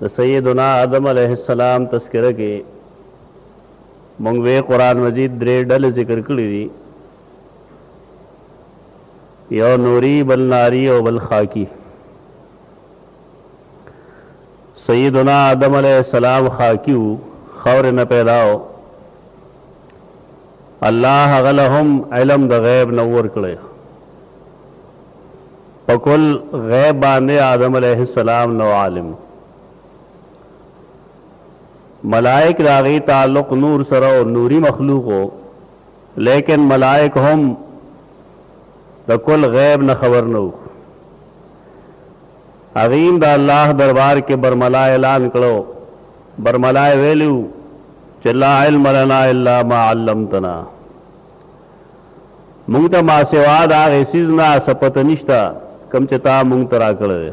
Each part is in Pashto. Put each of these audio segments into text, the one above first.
د سیدنا آدم علیه السلام تذکره کې مونږ وې قرآن مجید درې ډلې ذکر کړې دي یو نوري بل ناري او بل خاکی سیدنا آدم علیه السلام خاکی وو خاورې نه پیدا و الله هغه له هم علم د غیب نه ورکړی په کل غیب باندې آدم علیه السلام نه عالم وو. ملائک د هغوی تعلق نور سره وو، نوري مخلوق وو، لیکن ملائک هم د کل غیب نه خبر نه وو. هغوی هم د الله دربار کې برملا اعلان کړو، برملا یې ویلي وو چې لا علم لنا الا ما علمتنا. موږ ته ماسوا د هغه څیز نه څه پته نشته کوم چې تا موږ ته راکړی دی.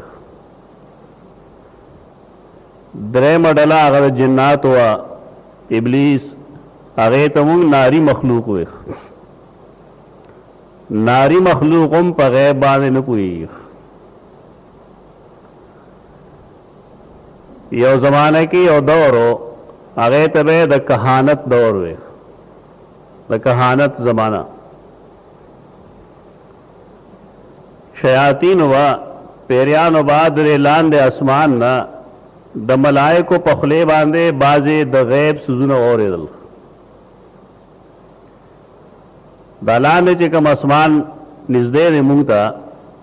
درېیمه ډله هغه د جناتو وه، ابلیس، هغې ته موږ ناري مخلوق ویښ. ناري مخلوق هم په غیب باندې نه پوهېږي. یو زمانه کې یو دور و، هغې ته به یې د کهانت دور ویښ. د کهانت زمانه شیاطین و پیریانو با درې لاندې اسمان نه د ملائکو په خلې باندې بازي د غیب سوزونه اوریدل دا لاندې چې کوم اسمان نږدې دی مونږ ته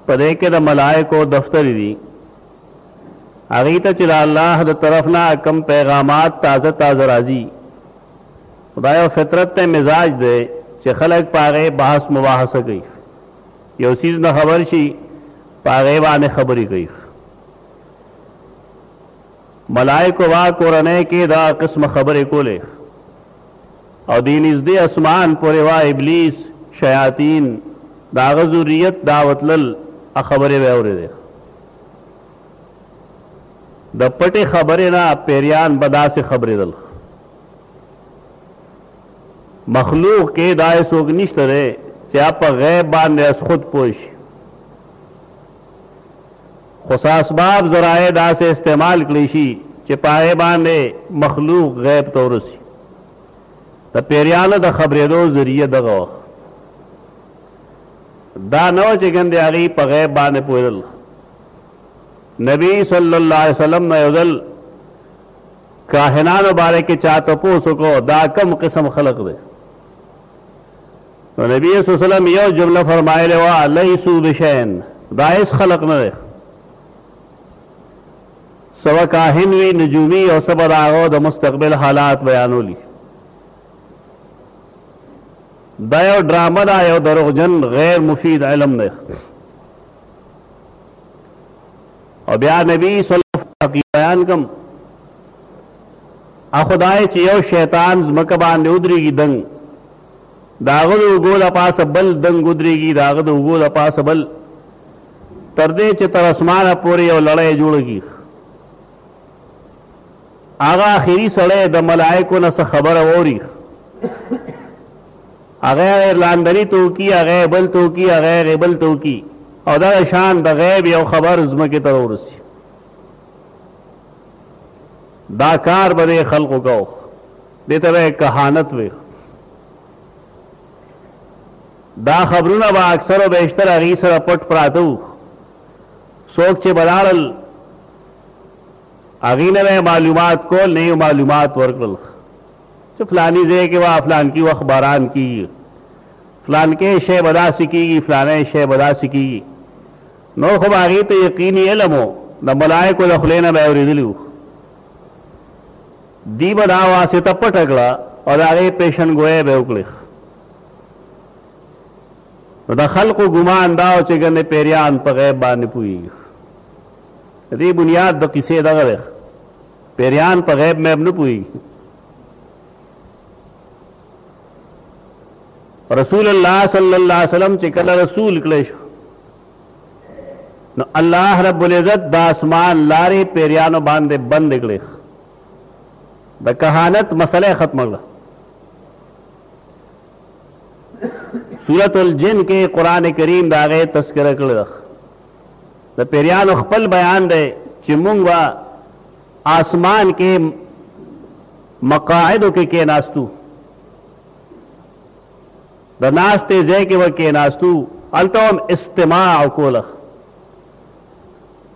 په دې کې د ملائکو دفتر دي هغه ته چې الله د طرف نه کم پیغامات تازه تازه راځي دا یو فطرت دی، مزاج دی چې خلک په هغې بحث مباحثه کوي، یو څیز نه خبر شي په هغې باندې خبرې کوي. ملائکو به کورنۍ کې دا قسم خبرې کولې او دې نږدې اسمان پورې وه ابلیس، شیاطین، د هغه ذریت دا وتلل ا خبرې به اورېدې. د پټې خبرې نه پیریان به داسې خبرېدل. مخلوق کې داسې څوک نشته دی چې هغه په غیب باندې از خود پوه شي خو څه اسباب ذرایع داسې استعمال کړی شي چې په هغې باندې مخلوق غیب ته ورسي د پیریانو د خبرېدو ذریعه دغه وخت دا نه وه چې ګندې هغوی په غیب باندې پوهېدل نبی صلی الله علیه وسلم نه یو ځل کاهنانو باره کې چا تپوس وکړو دا کوم قسم خلق دی نو نبی صلی الله علیه وسلم یو جمله فرمایلی وه لیسو بشین دا هیڅ خلق نه دی سوه کاهن وي نجومي او څه به د هغه د مستقبل حالات بیانولي دا یو ډرامه ده یو دروغجن غیر مفید علم دی او بیا نبی صلی الله علیه وسلم کی بیان کم ا خدای چې یو شیطان زمکه باندې ودرېږي دنګ داغه د وګو د پاسه بل دنګ ودرېږي داغه د وګو د پاسه بل تر دې چې تر اسمانه پورې یو لړۍ جوړه کیږي هغه اخري سړی د ملائکو نه څه خبره ووري هغه یې لاندنی توکی، هغه یې بل توکی، هغه یې بل توکی او دغه شان د غیب یو خبر ځمکې ته راورسي. دا کار به دې خلقو کوو، دې ته به یې کهانت ویل. دا خبرونه به اکثر او بیشتر هغوی سره پټ پراته وو، څوک چې به لاړل هغوی نه به یې معلومات کول، نه یې معلومات ورکړل. چې فلاني ځای کې به فلانکي وخت باران کېږي، فلانکی شی به داسې کېږي، فلانی شی به داسې کېږي، نور خو به هغې ته یقیني علم و، د ملایکو د خولې نه به یې اورېدلي وو. دوی به دا واسطه پټه کړه او د هغې پېشنګویۍ به یې وکړې. نو د خلقو ګمان دا و چې ګنې پیریان په غیب باندې پوهېږي. دې بنیاد د قصې دغه دی. پیریان په غیب میب نه پوهیږي رسول الله صلی الله علیه وسلم چې کله رسول کړی شو نو الله رب العزت د اسمان لارې پیریانو باندې بند کړی د کهانت مسله ختم کړه سورت الجن کې قران کریم دا غي تذکرہ کړل د پېریانو خپل بیان دی چې موږ به آسمان کې مقاعدو کې کېناستو د ناستې ځای کې به کېناستو هلته هم استماع کوله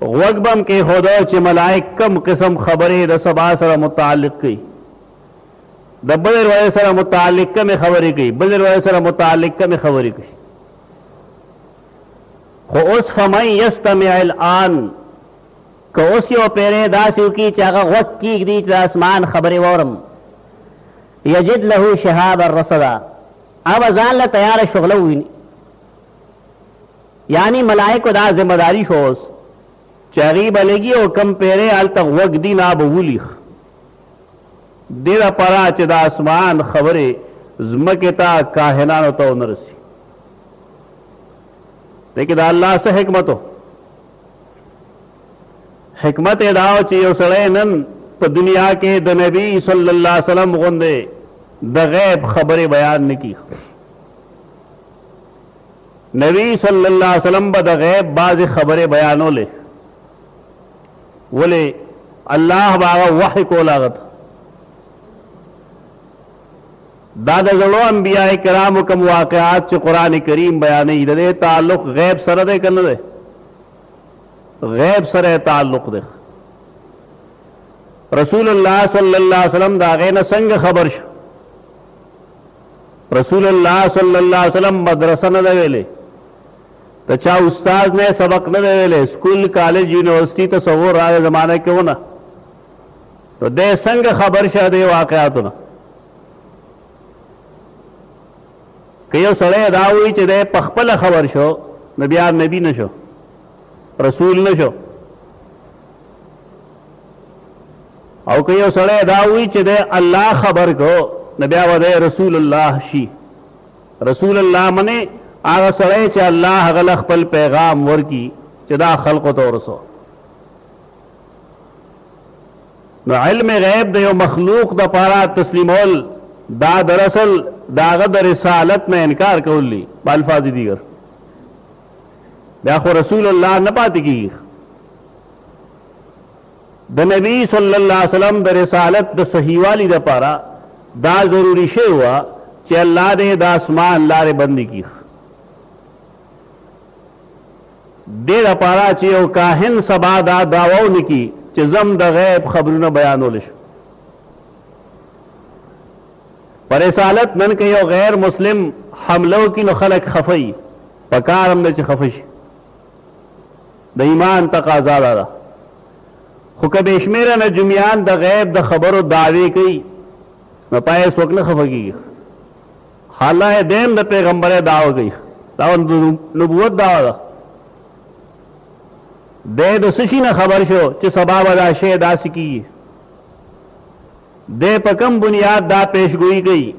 غوږ به هم کېښوده چې ملایک کم قسم خبرې د سبا سره متعلق کوي د بلې روایت سره متعلق کمې خبرې کوي بلې روایت سره متعلق کمې خبرې کوي خو اوس فمن یستمع الان که اوس یو پیری داسې وکړي چې هغه غوږ کیږدي چې د اسمان خبرې واورم یجد له شهابا رصدا هغه ځان له تیاره شغله وویني یعنی ملائکو دا ذمه داری شو اوس چې هغوی به لګي او کوم پیری هلته غوږ دي نو هغه به ولي خ دې لپاره چې د اسمان خبرې ځمکې ته کاهنانو ته ونه رسي دی کې د الله څه حکمت و حکمت یې دا و چې یو سړی نن په دنیا کې د نبی صلی الله علیه وسلم غوندې د غیب خبرې بیان نه کړي نبي صلی الله علیه وسلم به د غیب بعضې خبرې بیانولې، ولې الله به هغه وحی کول هغه ته. دا د زړو انبیاء کرامو کوم واقعات چې قرآن کریم بیانوي د دې تعلق غیب سره دی که نه دی؟ غیب سره تعلق دی. رسول الله صلی الله علیه وسلم د هغې نه څنګه خبر شو؟ رسول الله صلی الله علیه وسلم مدرسه نه ده ویلې د چا استاد نه سبق نه دی ویلی سکول کالج یونیورسټي ته څغور هغه زمانه کې ونه نو دی څنګه خبر شه دی واقعاتو نه که یو سړی دا وایي چې دی په خپله خبر شو نو بیا نبي نه شو رسول نه شو او که یو سړی دا وی چې ده الله خبر کو نو بیا به ده رسول الله شي رسول الله منه هغه سړی چې الله هغه له خپل پیغام ورکی چې دا خلقو ته ورسو نو علم غیب د یو مخلوق د پاره تسلیمول دا دراصل داغه د رسالت نه انکار کولی په الفاظ دیګر بیا خو رسول الله نه پاتې کیږي د نبی صلی الله علیه وسلم د رسالت د صحیحوالي لپاره دا ضروری شی و چې الله دې د اسمان لارې بندې کړي دې لپاره چې یو کاهن سبا دا داوا ونکړي چې زم د غیب خبرونه بیانول شو په رسالت نن که یو غیر مسلم حمله وکړي نو خلک خفه وي په کار هم ده چې خفه شي د ایمان تقاضا دا ده خو که بې شمېره نجومیان د غیب د خبرو دعوې کوي نو پای څوک نه خفه کېږي حالا یې دیم د پیغمبرۍ دعوه کوي دا نبوت دعوه ده دی د څه شي نه خبر شو چې سبا به دا شی داسې کېږي دی په کوم بنیاد دا پیشګویي کوي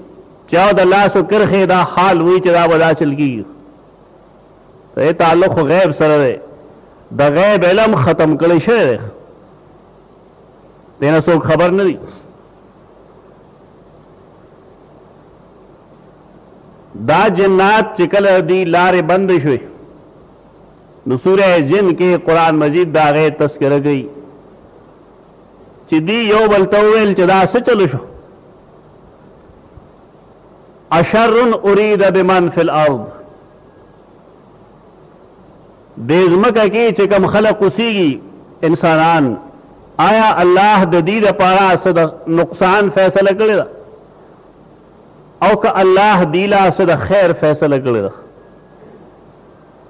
چې او د لاسو کرښې دا حال وي چې دا به داسې چل کېږي؟ د دې تعلق خو غیب سره دی د غیب علم ختم کړی شوی دی دې نه څوک خبر نه دي دا جنات چې کله دی لارې بند شوې نو سوره جن کې قرآن مجید دا غي تذکره کوي چې دوی یو بل ته وویل چې دا څه چل شو اشر اريد بمن في الارض د ځمکه کې چې کم خلق اوسېږي انسانان آیا الله د دې لپاره څه د نقصان فیصله کړې ده او که الله دې لا څه د خیر فیصله کړې ده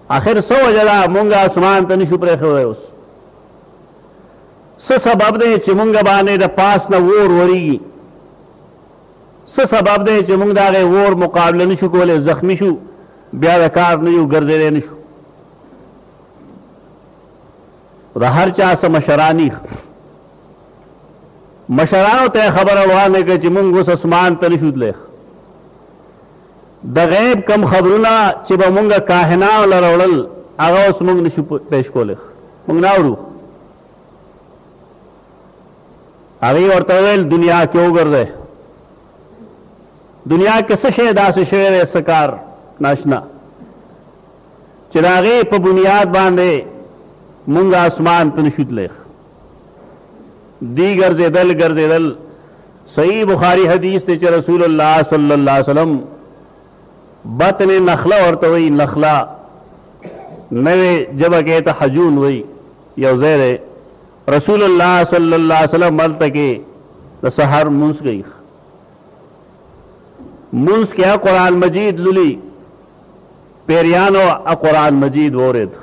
آخر څه وجه ده مونږ اسمان ته نشو پرېښودی اوس څه سبب دی چې مونږ باندې د پاس نه وور وریږي څه سبب دی چې مونږ د هغې وور مقابله نشو کولی زخمی شو بیا د کار نه یو ګرځېدی نشو د هر چا څه مشراني مشرانو ته خبره وانه کړه چې مونږ اوس اسمان ته نشو تللی د غیب کوم خبرونه چې به مونږ کاهنانو له راوړل هغه اوس مونږ نشو پیش کولی مونږ نه اورو هغوی ورته وویل دنیا کې وګرځئ دنیا کې څه شی داسې شوی دی څه کار ناشنا چې د هغې په بنیاد باندې مونږ اسمان ته نشو تللی دی ګرځېدل ګرځېدل صحیح بخاری حدیث دی چې رسول الله صلی الله علیه وسلم بطن نخله ورته وی نخله نوې جبه کې ته حجون وی یو ځای دی رسول الله صلی الله علیه وسلم ملته کې د سحر منس گئی منس کیا قرآن مجید للی پیریانو قرآن مجید وورد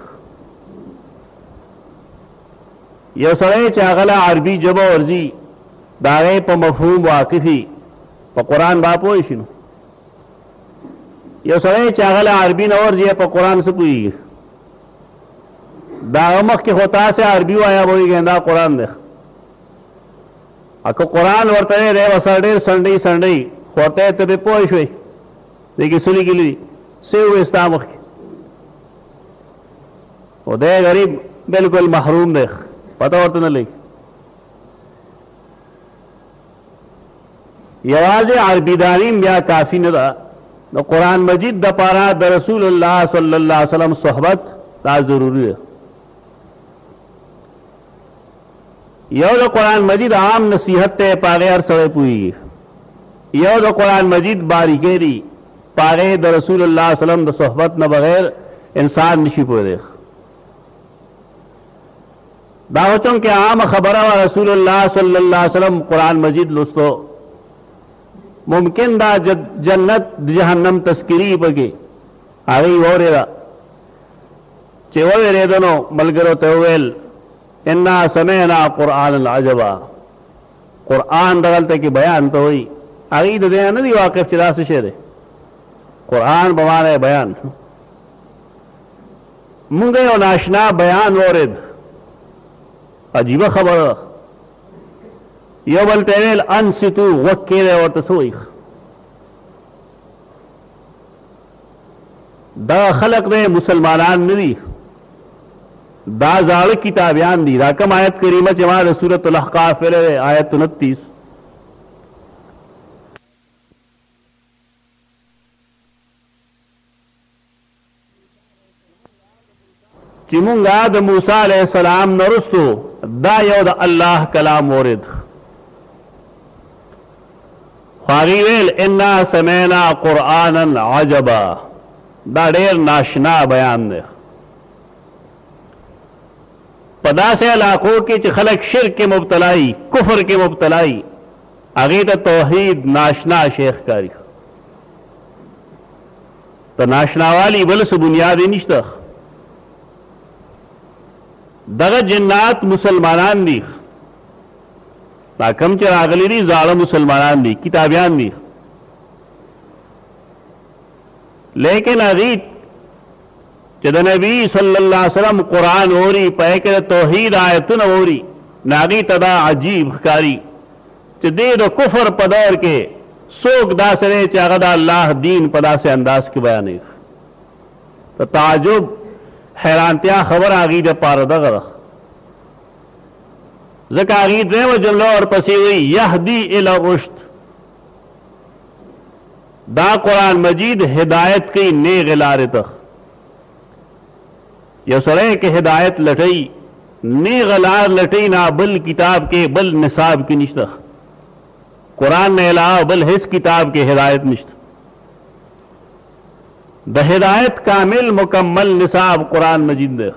یو سړی چې هغه له عربي ژبه ورځي د هغې په مفهوم واقف وي په قرآن به پوه شي نو یو سړی چې هغه له عربي نه ورځي په قرآن څه پوهېږي د هغه مخکې خو تاسې عربي وایه پوهېږئ دا قرآن دی که قرآن ورته دی دی به سر ډېر سنډۍ سنډۍ خو ورته یې ته پرې پوه شوې دې کې څه لیکلي دي څه ووې ستا مخکې او دی غریب بلکل محروم دی پته ورته نه لګي یوازې عربي دانیم بیا کافي نه ده د قرآن مجید د پاره د رسول الله صلی الله علیه وسلم صحبت دا ضروري ده یو د قرآن مجید عام نصیحت ته په هغې هر سړی پوهېږي، یو د قرآن مجید باریکۍ دي په هغې د رسول الله صلی الله علیه وسلم د صحبت نه بغیر انسان نه شي پوهېدی. دا خو چونکه عامه خبره وه رسول الله صلی الله علیه وسلم قرآن مجید لوستو ممکن دا جنت جهنم تذکری پکې هغې واورېده چې ووېرېده نو ملګرو ته وویل انا سمعنا قرآنا عجبا قرآن دغلته کې بیان ته وایي هغوی د دې نه دي واقف چې دا څه شی دی قرآن په معنی بیان مونږ یو ناشنا بیان وورید عجیبه خبره ده یو بل ته ویل انصتو غوږ کېږئ ورته څه وایي دا خلق دی مسلمانان نه دي دا زاړه کتابیان دي دا کوم آیت کریمه چې ما د سورۃ الاحقاف ویل دی آیت 29 چی مونږ د موسی علیه السلام نه رستو دا یو د الله کلام ورید خو هغوی ویل انا سمعنا قرآنا عجبا دا ډیر ناشنا بیان دی په داسې علاقو کې چې خلک شرک کې مبتلای کفر کې مبتلای هغې ته توحید ناشنا شیخ کاری د ناشناوالي بل څه بنیاد یې نشته. دغه جنات مسلمانان دي. دا کوم چې راغلي دي زاړه مسلمانان دي، کتابیان دي. لیکن هغوی چې د نبي صلی الله علیه وسلم قرآن اوري، په هغې کې د توحید آیتونه اوري، نو هغوی ته دا عجیب ښکاري. چې دې د کفر په دور کې څوک داسې دی چې هغه د الله دین په داسې انداز کې بیانوي د تعجب حیرانتیا خبره هغوی دپاره دغه ده ځکه هغوی درېیمه جمله ورپسې وایي یهدي الی الرشد دا قرآن مجید هدایت کوي نیغې لارې ته یو سړی که هدایت لټوي، نیغه لار لټوي، نه بل کتاب کې، بل نصاب کې نشته. قرآن نه علاوه بل هېڅ کتاب کې هدایت نشته. د هدایت کامل مکمل نصاب قرآن مجید دی.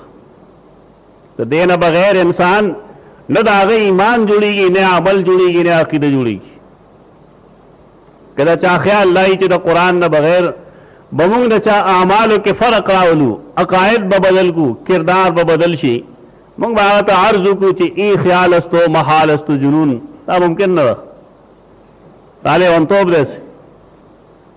د دې نه بغیر انسان نه د هغه ایمان جوړېږي، نه عمل جوړېږي، نه عقیده جوړېږي. که د چا خیال دا وي چې د قرآن نه بغیر به موږ د چا اعمالو کې فرق راولو، عقاید به بدل کړو، کردار به بدل شي، موږ به هغه ته عرض وکړو چې ای خیال است و محال است و جنون دا ممکن نه ده. دا لیونتوب دی.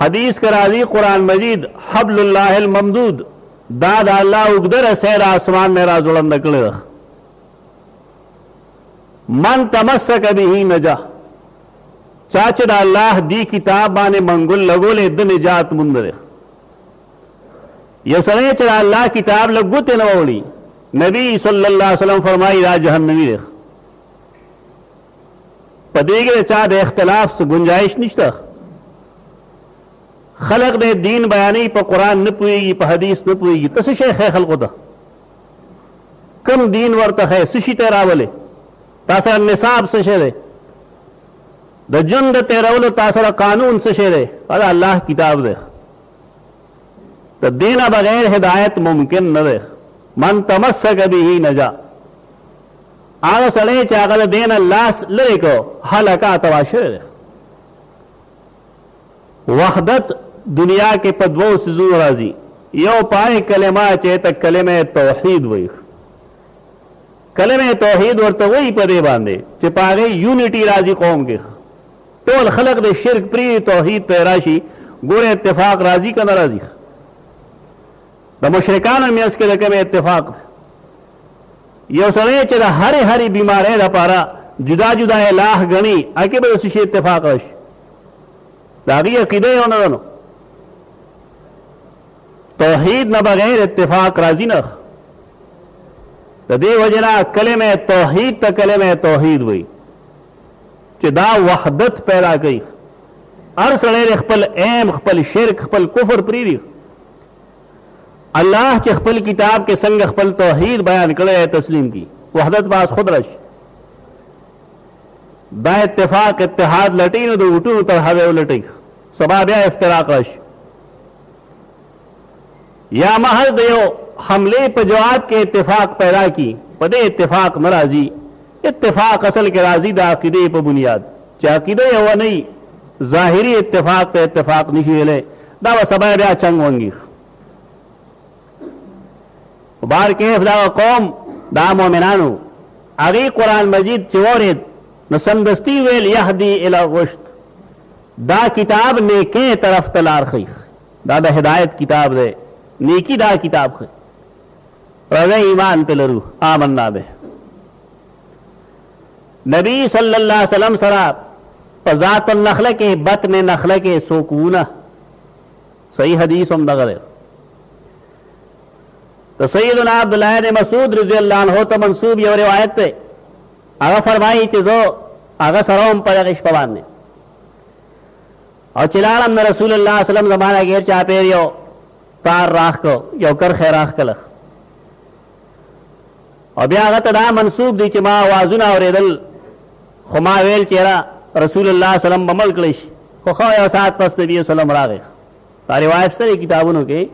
حدیث کې راځي قرآن مجید حبل الله الممدود دا د الله اوږده رسۍ د آسمان نه راځوړنده کړې ده من تمسک به نجا چا چې د الله دی کتاب باندې منګول لګولې د نجات موند دی یو سړی چې د الله کتاب له ګوتې نه وړي نبی صلی الله علیه وسلم فرمایي دا جهنمي دی په دې کې د چا د اختلاف څه ګنجایش نشته. خلق دی دین بیانوي په قرآن نه پوهېږي په حدیث نه پوهېږي ته څه شی ښیې خلقو ته؟ کوم دین ورته ښیې څه شي ته یې راولې؟ تا سره نصاب څه شی دی؟ د ژوند د تېرولو تا سره قانون څه شی دی؟ دا د الله کتاب دی. د دې نه بغیر هدایت ممکن نه دی. من تمسک به نجا هغه سړی چې هغه د دې نه لاس لرې کړ هلکه تباه شوی دی وحدت دنیا کې په دوو څیزونو راځي یو پای کلمه چې ته کلمه توحید وایي کلمه توحید ورته وایي په دې باندې چې په هغې یونټي راځي قوم کې ټول خلق د شرک پرې توحید ته راشي ګوره اتفاق راځي که نه راځي د مشرکانو مینځ کې د کومې اتفاق دی یو سړی چې د هرې هرې بیمارۍ لپاره جدا جدا الاه غني اکه به څه شي اتفاق راشي دا غي عقیده یو نه نو توحید نه بغیر اتفاق راځي نه د دې وجنا کلمه توحید ته کلمه توحید وای چې دا وحدت پیدا کوي هر سړی خپل ایم خپل شرک خپل کفر پریری الله چې خپل کتاب کې څنګه خپل توحید بیان کړی دی تسلیم کی وحدت باز خود راشي دا اتفاق اتحاد لټی نو د وټونو تر هغه ولټی سبا بیا افتراق راشي یا محض د یو حمله په جواب کې اتفاق پیدا کی په دې اتفاق ناراضي اتفاق اصل کې راځي د عقیدې په بنیاد، چې عقیده یوه نه وي، ظاهري اتفاق ته اتفاق نه شي ویلی، دا به سبا بیا چنګ ونګ وي. په بحر کهف دغه قوم دا مؤمنانو هغې قرآن مجید چې واورېد نو سمدستي ویل یهدي الی الرشد دا کتاب نیکې طرف ته لار ښیي دا د هدایت کتاب دی نیکی دا کتاب ښیي راځئ ایمان په لرو آمنا به نبی صلی الله علیه وسلم سره په ذات النخله کې بطن نخله کې څوک وونه صحیح حدیث هم دغه دی د سیدنا عبدالله بن مسعود رضی الله عنه ته منسوب یو روایت دی هغه فرمایي چې زه هغه سره هم په دغه شپه باندې او چې لاړم د رسول الله صلی الله علیه وسلم زمانه غیر چاپېر یو تار راښکه یو کرښه یې راښکلخ او بیا هغه ته دا منسوب دی چې ما اوازونه اورېدل خو ما ویل چې یاره رسول الله سلم به مړ کړی شي خو ښه یو ساعت پس نبي سلم راغی دا روایت شته دی کتابونو کې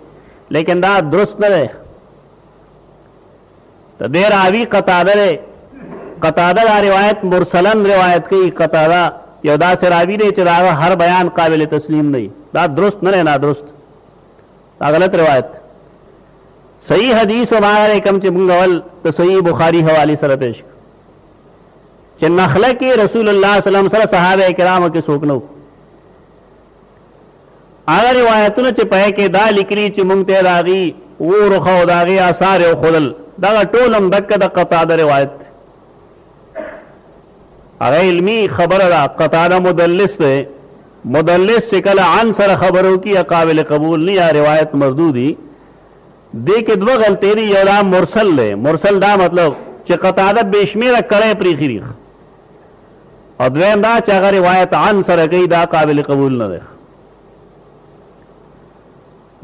لیکن دا درست نه دی د دې راوي قتاده دی قتاده دا روایت مرسلا روایت کوي قتاده یو داسې راوي دی چې د هغه هر بیان قابل تسلیم دی دا درست نه دی نادرست دا غلط روایت صحیح حدیث هم هغه دی کوم چې موږ اول د صحیح بخاري حوالې سره پیش کړو چې نخله کې رسول الله صلی الله علیه وسلم سره صحابه کرامو کې څوک نه وو هغه روایتونه چې پهې کې دا لیکلي چې موږ ته د هغې وروښه او د هغې اثار یې وښودل دغه ټول هم دکه د قطاده روایت هغه علمي خبره ده قتاده مدلس دی مدلس چې کله عن سره خبره وکړي یا قابل قبول نه یا روایت مردود وي دې کې دوه غلطۍ دي یو دا مرسل دی مرسل دا مطلب چې قتاده بې شمېره کړی پرېښي دي او دویم دا چې هغه روایت عن سره کوي دا قابل قبول نه دی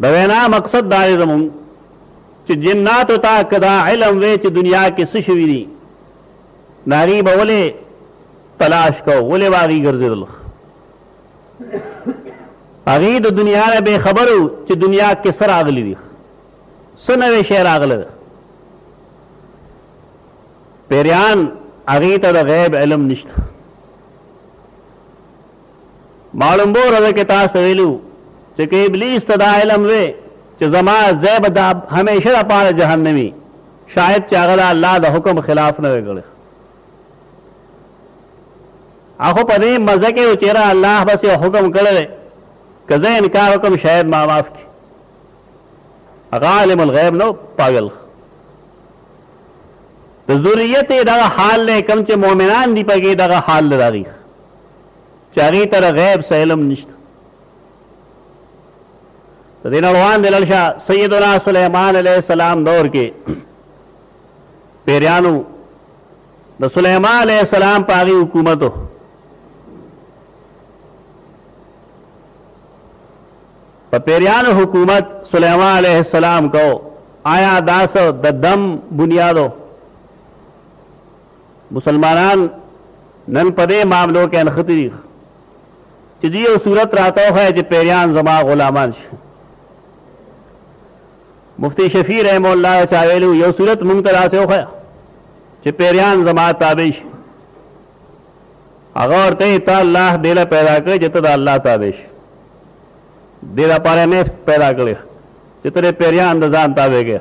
د وینا مقصد دا دی زموږ چې جناتو ته که دا علم وی چې دنیا کې څه شوي دي نو هغوی به ولې تلاش کو ولې به هغوی ګرځېدل هغوی د دنیا نه بې خبر وو چې دنیا کې څه راغلي دي څه نوی شی راغلی دی پیریان هغوی ته د غیب علم نشته معلومبو ورځ کې تاسو ته ویلو چې که ابلیس ته دا علم وی چې زما ځای به د همیشه لپاره جهنمي شاید چې هغه د الله د حکم خلاف نه وی کړی هغه په دې مزه کې و چیرې الله بس یو حکم کړی که زه انکار وکم شاید ما معاف کړي هغه عالم الغیب نو پاگل د ذریت دغه حال له کم چې مؤمنان دی پکې دغه حال لري چې هغې ته د غیب څه علم نشته د دې نه وړاندې لاړ شه سیدنا سلیمان علیه السلام دور کې پیریانو د سلیمان علیه السلام په هغې حکومت و په پیریانو حکومت سلیمان علیه السلام کو آیا داس د دم بنیادو مسلمانان نن په دې معاملو کې انختی دي چې دی یو صورت راته وښایه چې پیریان زما غلامان شي مفتی شفیع رحم الله چا ویلو یو صورت مونږ ته راته وښایه چې پیریان زما تابع شي هغه ورته ته الله دې له پیدا کړ چې ته د الله تابع شي دې لپاره مې پیدا کړې چې ته پیریان د ځان تابع کړې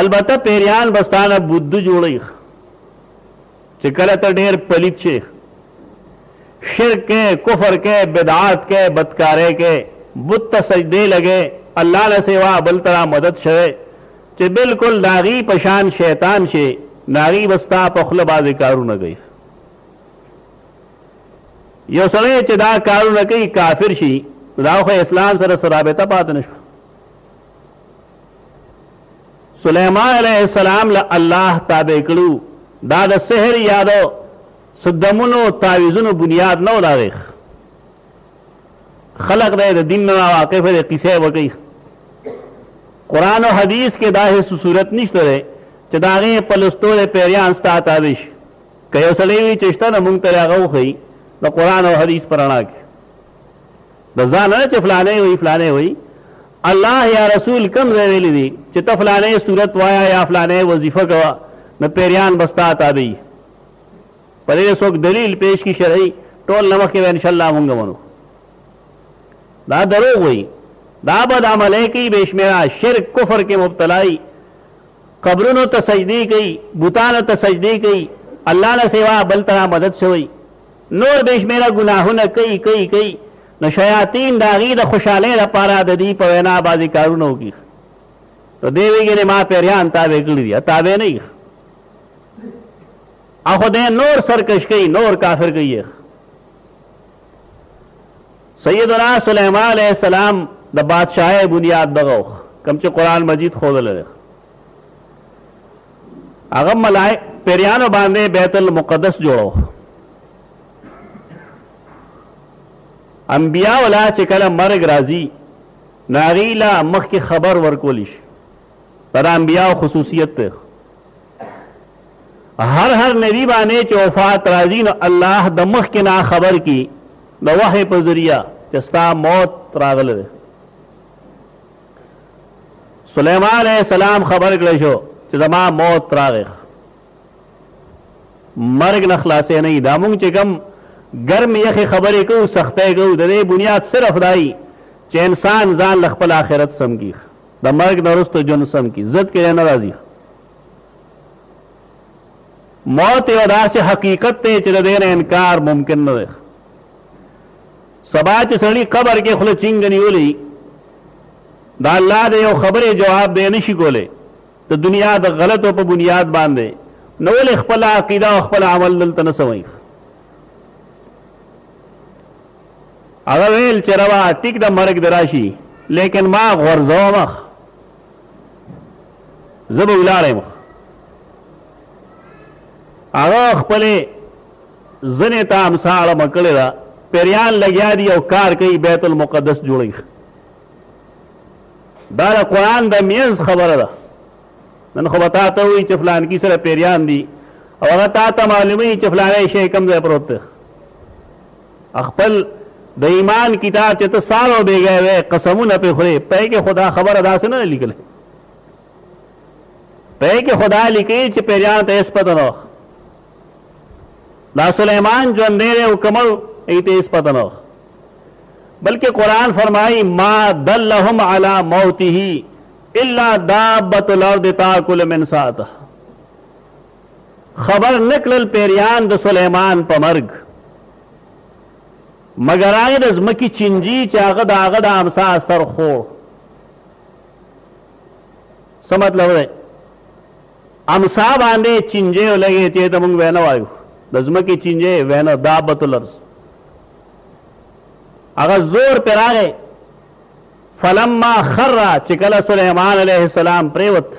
البته پیریان به ستا نه بت جوړوي چې کله ته ډېر پلیت شې شرک کې کفر کې بدعات کې بدکارۍ کې بت ته سجدې لګې الله نه سوا بل ته مدد شوی چې بلکل د هغوی په شان شیطان شي نو هغوی به ستا په خوله بعضې کارونه کوي یو سړی چې دا کارونه کوي کافر شي دا خو اسلام سره څه رابطه پاتې نه شوه سلیمان علیه السلام له الله تابع کړو دا د سحر یا د څه دمونو تعویذونو بنیاد نه و د هغې خلق دی د دین نه واقف دی قصې وکړي قرآن او حدیث کې دا هیڅ صورت نشته دی چې د هغې په لوستو دی پیریان ستا تابع شي که یو سړی وي چې شته نه مونږ ته هغه وښیي د قرآن او حدیث په رڼا کې د ځان نه چې فلانی وي فلانی وي الله یا رسول کوم ځای ویلی دی چې ته فلانه صورت وایا یا فلانه وظیفه کوه نو پیریان به ستا تابع وي په دې څوک دلیل پیش کړي شرعي ټول نه مخکې به انشاءالله مونږ منو دا دروغ وایي دا بد عملی کوي بې شمېره شرک کفر کې مبتلا وي قبرونو ته سجدې کوي بوتانو ته سجدې کوي الله نه سوا بل ته مدد شوی نور بې شمېره ګناهونه کوي کوي کوي نو شیاطین د هغوی د خوشحالۍ لپاره د دوی په وینا بعضې کارونه وکړي نو دی وایي ګنې ما پیریان تابع کړي دي تابع نه یي او خو دی نور سرکش کوي نور کافر کوي سیدنا سلیمان علیه السلام د بادشاهۍ بنیاد دغه و کوم چې قرآن مجید ښودلی دی هغه ملای پیریانو باندې بیت المقدس جوړو انبیاو له چې کله مرګ راځي نو هغوی له مخکې خبر ورکول شي دا د انبیاو خصوصیت دی هر هر نبی باندې چې وفات راځي نو الله د مخکې نه خبر کی د وحی په ذریعه چې ستا موت راغلی دی سلیمان علیه السلام خبر کړی شو چې زما موت راغی مرګ نه خلاصی نه یی دا مونږ چه کوم ګرم یخی خبری کوو سختی کوو ددی بنیاد صرف دایی چه انسان ځان له خپل آخرت سم کی د مرګ نه وروسته ژوند سم کی ضد کره نه راځی موت یو داسې حقیقت دی چې د دې نه انکار ممکن نه دی سبا چې سړی قبر کې خوله چینګه نیولې د الله د یو خبرې جواب دی نه شي کولی د دنیا د غلطو په بنیاد باندې نو ولې خپل عقیده او خپل عمل دلته نه سوي هغه ویل چې روا ټیک د مرګ دراشي لیکن ما غورځو مخ زه به ولاړې مخ هغه خپلې ځنې ته امساړه مکړې ده پریان لګیا دي او کار کوي بیت المقدس جوړوي دا د قرآن د میز خبره ده نن خو به تا ته وایي چې فلانکي سره پیریان دي او هغه تا ته معلوموي چې فلانی شی کوم ځای پروت دی خپل د ایمان کتاب چې ته سال او بیګا وې قسمونه په خوري پې کې خدا خبره داسې نه لیکل پې کې خدا لیکي چې پیریان ته اس پته نه دا سليمان ژوند دی او کمل ایته اس پته نه بلکه قرآن فرمائی ما دلهم علی موته الا دابت الارض تاکل من ساته خبر نکړل پیریان د سلیمان په مرګ مګر هغه د ځمکې چینجي چې هغه د هغه د امسا سر خور څه مطلب دی امسا باندې چینجې ولګې چې ته موږ وینا وایو د ځمکې چینجې وینا دابت الارض هغه زور پر راغی فلما خر چې کله سلیمان علیه السلام پریوت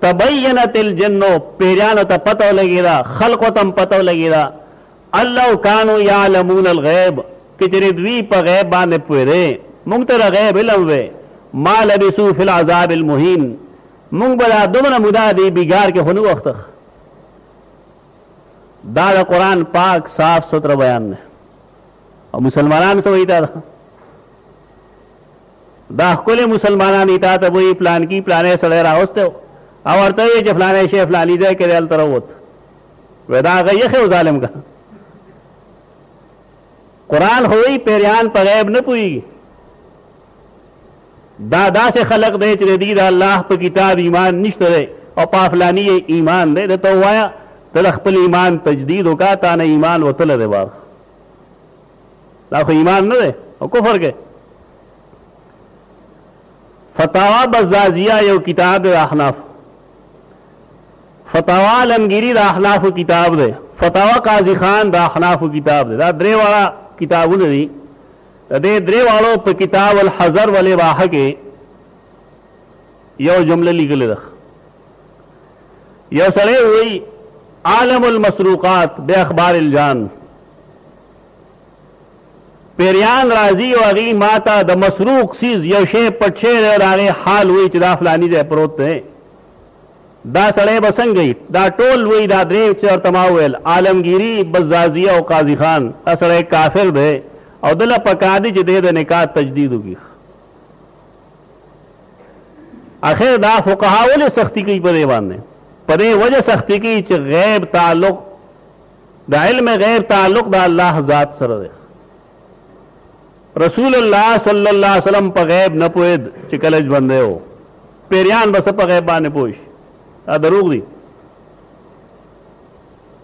تبینت الجنو پیریانو ته پته ولګېده خلقو ته هم پته ولګېده الله کانو یعلمون الغیب که چېرې دوی په غیب باندې پوهېدی موږ ته د غیب علم وی ما لبسو فی العذاب المهین موږ به دا دومره موده دی بیګار کې خو نه وختخ دا د قرآن پاک صاف ستر بیان دی او مسلمانان څه وایي تا ته دا ښکلې مسلمانان یې تا ته وایي پلان کی پلانې سړی راوستی او ورته وایي چې فلانی شی فلاني ځای کې دی هلته راووت وایي دا هغه یخې او ظالم که قرآن خو وایي پیریان په غیب نه پوهېږي دا داسې خلق دی چې د دوی د الله په کتاب ایمان نشته دی او په افلاني یې ایمان دی ده ته ووایه ته د خپل ایمان تجدید وکړه تا نه ایمان وتلی دی بار دا خو ایمان نه دی او کفر کوي فتاوا بزازیه یو کتاب د احناف فتاوا علمگیری د احناف کتاب دی فتاوا قاضی خان د احناف کتاب دی دا درې واړه کتابونه دي د دې درې واړو په کتاب الحذر والاباحه کې یو جمله لیکلې ده یو سړی وایي عالم المسروقات بے اخبار الجان پیریان راضی او هغه ماته د مسروق سیز یو شی پټ شی دی او د هغې حال وایي چې دا فلاني ځای پروت دی دا سړی به څنګه وي دا ټول وایي دا درې چې درته ما وویل عالمګیري، بزازي او قاضي خان دا سړی کافر دی او ده له پکار دي چې دی د نکاح تجدید وکړي ښه اخر دا فقها ولې سختی کوي په دې باندې په دې وجه سختی کوي چې غیب تعلق د علم غیب تعلق د الله ذات سره دی رسول الله صلی الله علیه وسلم په غیب نه پوهېد چې کله ژوندی و پیریان به څه په غیب باندې پوه شي دا دروغ دي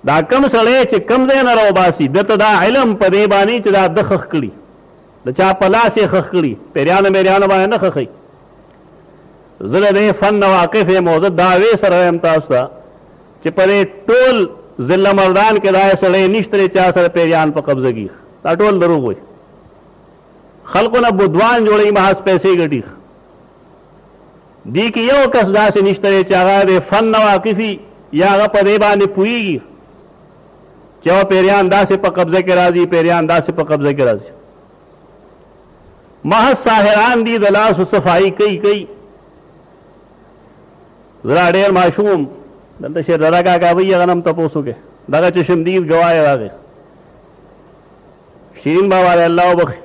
دا کم سړی چې کم ځای نه راوباسي ده ته دا علم په دې باندې چې دا د خښ کړي د چا په لاس یې خښ کړي پیریانو میریانو باندې نه خښوي زه د دې فن نه واقف یم او زه دعوې سره وایم تاسو ته چې په دې ټول ضلع مردان کې داسې سړی نشته دی چې هغه سره پیریان په قبضه کړي. دا ټول دروغ وایي. خلکو نه بودوان جوړوي محض پیسې ګټي. دې کې یو کس داسې نشته دی چې هغه د فن نه واقف وي یا هغه په دې باندې پوهېږي چې او پیریان داسې په قبضه کې راځي پیریان داسې په قبضه کې راځي محض ساحران دي د لاسو صفایي کوي کوي زه لا ډېر ماشوم وم، دلته شېرزاده کاکا به يې هغه نه هم تپوس وکړي، دغه چشمديد ګواه يې واخيست. شيرين بابا دې الله وبخښي،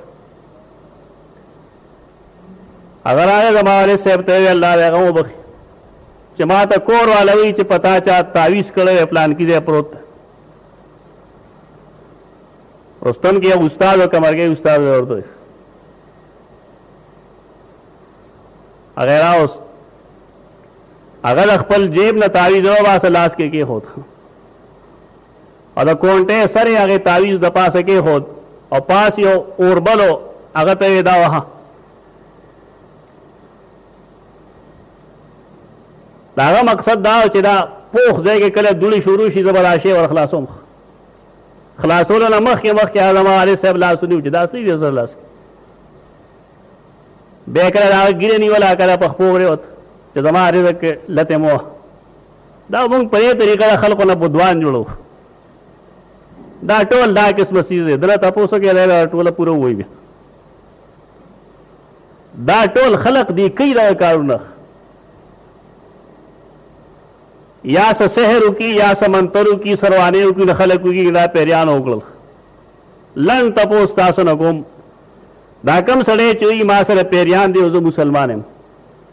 هغه راغی زما والد صاحب ته وویل الله دې هغه هم وبخښي چې ما ته کور واله وایي چې په تا چا تعویز کړی دی پلانکي ځای پروت دی رستم کې یو استاد او کمرګی استاد ورته هغه راوست. هغه د خپل جیب نه تعویذ راوباسه لاس کې کېښود او د کونټې سر یې هغې تعویذ د پاسه کېښود او پاس یو اوربل و هغه ته یې دا وهه د هغه مقصد دا و چې دا پوخ ځای کې کله دوړې شروع شي زه به دا شی ور خلاصوم خلاصولو نه مخکې مخکې هغه زما والد صاحب لاسونی و چې دا څه دي زر لاس کې به یې کله د هغه ږیره نیوله کله په خپو پرېوت چې زما رزق کې لتې مو وه دا مونږ په دې طریقه د خلکو نه بدوان جوړو دا ټول دا قسمه څیز دی دله تپوس وکړئ دی به ټوله پوره ووایي بیا دا ټول خلق دی کوي دغه کارونه یا څه سحر وکړي یا څه منتر وکړي سروانې وکړي د خلکو کې دا پیریان وکړل لنډ تپوس تاسو نه کوم دا کوم سړی چې وایي ما سره پیریان دی او زه مسلمان یم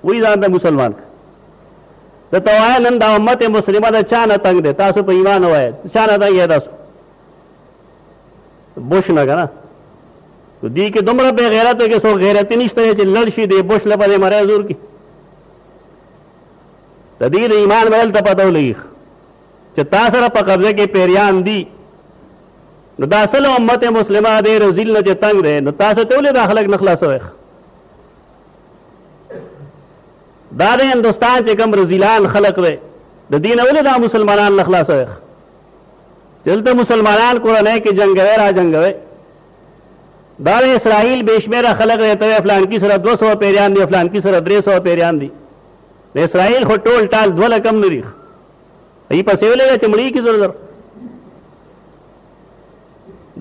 وایي ځان ته مسلمان که ته ته وایه نن دا امت مسلمه د چا نه تنګ دی تاسو په ایمان وایه چا نه تنګ یې تاسو بوش نه که نه نو دې کې دومره بې غیرت کې څوک غیرتي نشته چې لړ شي دې بوش له پرې مری زور کړي د دې د ایمان بدل ته پته ولګي چې تا سره په قبضه کې پیریان دي نو دا اصل امت مسلمه دې رزیل نه چې تنگ دی نو تاسو ته ولې دا خلک نه خلاصوي دا د هندستان چې کوم رزیلان خلق دی د دین اول دا مسلمانان نه خلاص وي دلته مسلمانان کورنۍ کې جنگوي را جنگوي دا د اسرائیل بشمیره خلق دی ته فلان کی سره 200 پیریان دی فلان کی سره 300 پیریان دی د اسرائیل خو ټول ټال دوله کم نه دي ای پسې ولګه چې مړېږي زر زر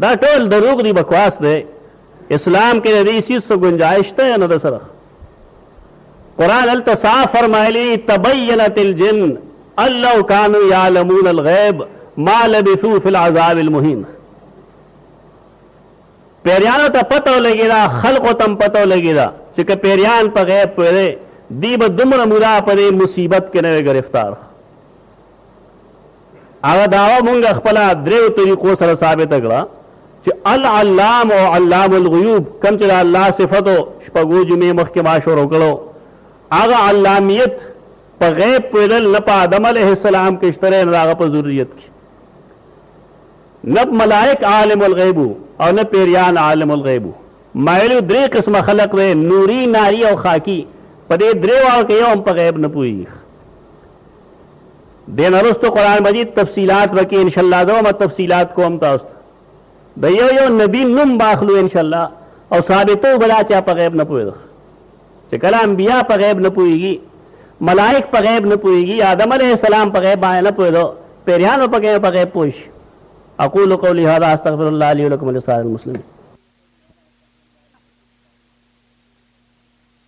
دا ټول دروغ دي بکواس دی اسلام کې د دې څیز څه ګنجایش شته یا نه ده سره قرآن هلته صاف فرمایلي تبینت الجن ان لو کانوا یعلمون الغیب ما لبثوا فی العذاب المهین پيريانو ته پته ولګېده، خلقو ته هم پته ولګېده چې که پيريان په غيب پوهېدای، دوی به دومره موده په دې مصيبت کې نه وای ګرفتار. هغه دعوه موږ خپله درېو طريقو سره ثابته کړه چې العلام او علام الغيوب کوم چې د الله صفت و، شپږو جمعې مخکې ما شروع کړو، هغه علامیت، په غيب پوهېدل، نه په آدم عليه السلام کې شته دی، نه د هغه په ذريت کې. نه ملائک عالم الغیب وو او نه پیریان عالم الغیب وو. ما ویلي وو درې قسمه خلق وې، نوري، ناري او خاکي. په دې درې واړو کې یو هم په غیب نه پوهیږي. دې نه وروسته قرآن مجید تفصیلات به کې انشاءالله زه به هم تفصیلات کوم تاسو ته. د یو یو نبي نوم به اخلو انشاءالله او ثابتوو به دا چا په غیب نه پوهېده. چې کله انبياء په غيب نه پوهېږي، ملائک په غيب نه پوهېږي، آدم عليه السلام په غيب باندې نه پوهېدو، پيريان به پکې په غيب پوه شي. اقول قولي هذا استغفر الله لي ولکم ولسائر المسلمين.